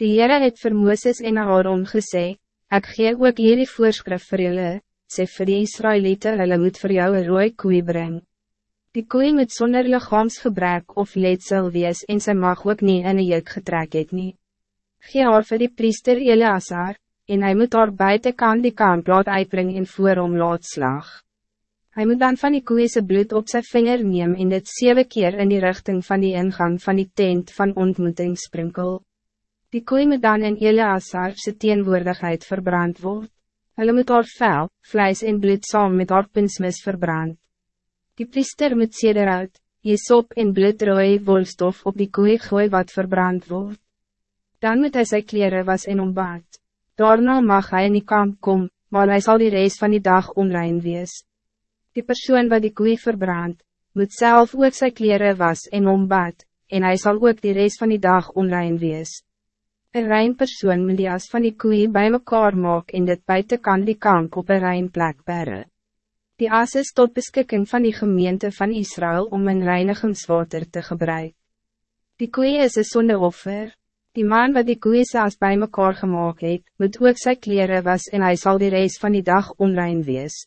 Die Heere het vir Mooses en Aaron gesê, Ek gee ook hierdie voorskrif vir julle, sê vir die Israëlieten, hulle moet vir jou een rooi koei bring. Die koei moet sonder lichaamsgebrek of letsel wees en sy mag ook niet in een juk getrek het nie. Gee haar vir die priester Eleazar, en hij moet haar buitenkant die kant laat uitbring en voor hom laat slag. Hij moet dan van die koeise bloed op zijn vinger neem en dit zeven keer in die richting van die ingang van die tent van ontmoeting sprinkel. Die koei moet dan in Eleazar sy teenwoordigheid verbrand word. Hulle moet haar vel, vlijs en bloed saam met haar pinsmis verbrand. Die priester moet sederhout, jesop en bloedrooi wolstof op die koei gooi wat verbrand wordt. Dan moet hij zijn kleren was en ombaat. Daarna mag hij in die kamp kom, maar hij zal die reis van die dag onrein wees. Die persoon wat die koe verbrand, moet zelf ook sy kleren was en ombad, en hij zal ook die rest van die dag onrein wees. Een rein persoon moet die as van die koe bij mekaar maak en dit buiten kan die kamp op een rein plek berre. Die as is tot beskikking van die gemeente van Israël om een reinigingswater te gebruiken. Die koe is een zondeoffer. Die man wat die koe as bij mekaar gemaakt het, moet ook sy kleren was en hij zal die reis van die dag onrein wees.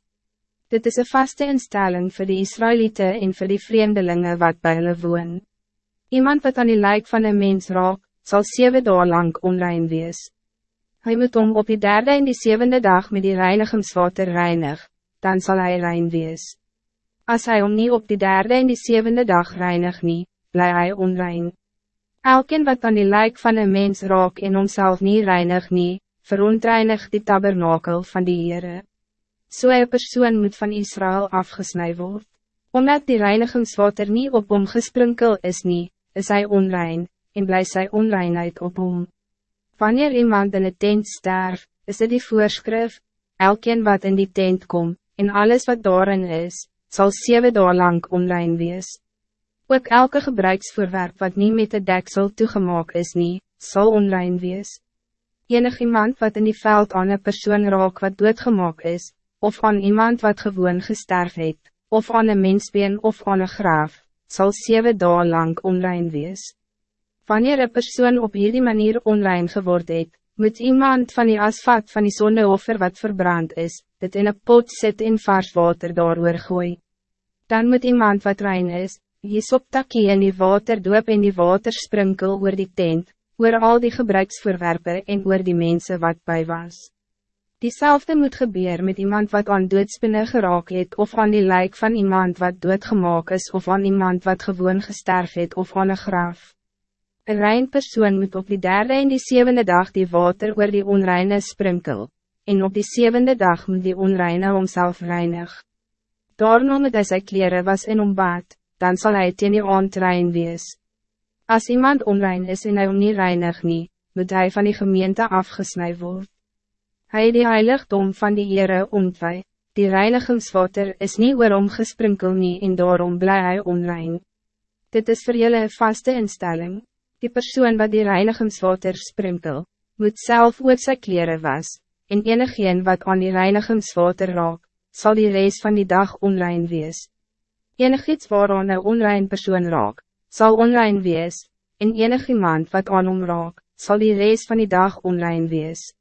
Dit is een vaste instelling voor de Israëlieten en voor die vreemdelingen wat bij hulle woon. Iemand wat aan die lijk van een mens raak, zal zeven dagen lang onrein wees. Hij moet om op die derde en die zevende dag met die reinigingswater reinig, dan zal hij rein wees. Als hij om niet op die derde en die zevende dag reinig niet, blijft hij onrein. Elkeen wat aan die lijk van een mens raak en homself niet reinig niet, verontreinigt die tabernakel van die Heere so een persoon moet van Israël afgesnij worden. Omdat die reinigingswater niet op hom gesprinkel is nie, is hij onrein, en blijft sy onreinheid op hom. Wanneer iemand in het tent sterf, is het die voorschrift, elkeen wat in die tent komt, en alles wat daarin is, zal zeven dagen lang onrein wees. Ook elke gebruiksvoorwerp wat niet met de deksel toegemaakt is nie, zal onrein wees. Enig iemand wat in die veld aan een persoon raak wat doodgemaak is, of aan iemand wat gewoon gesterf het, of aan een mensbeen of aan een graaf, zal zeven dagen lang onrein wees. Wanneer een persoon op hierdie manier onrein geworden het, moet iemand van die asfalt van die zonneoffer wat verbrand is, dit in een pot zet in vars water daarover gooi. Dan moet iemand wat rein is, jesoptakie in die water doop en die water sprinkel oor die tent, oor al die gebruiksvoorwerpen en oor die mensen wat bij was. Diezelfde moet gebeuren met iemand wat aan doodspinne geraak het of aan die lijk van iemand wat doodgemaak is of aan iemand wat gewoon gesterf het of aan een graf. Een rein persoon moet op die derde en die zevende dag die water oor die onreine sprinkel, en op die zevende dag moet die onreine homself reinig. Daarna moet hy sy kleren was en ombaat, dan zal hij teen die aand rein wees. As iemand onrein is en hy om nie reinig nie, moet hij van die gemeente afgesnij worden. Hij die heiligdom van die Heere ontwij, die reinigingswater is niet waarom gesprinkel nie en daarom bly hy onrein. Dit is voor jullie een vaste instelling, die persoon wat die reinigingswater sprinkel, moet zelf ook sy kleren was, en enigeen wat aan die reinigingswater raak, zal die reis van die dag onrein wees. Enig iets waaraan een onrein persoon raak, zal onrein wees, en enig iemand wat aan hom raak, zal die reis van die dag onrein wees.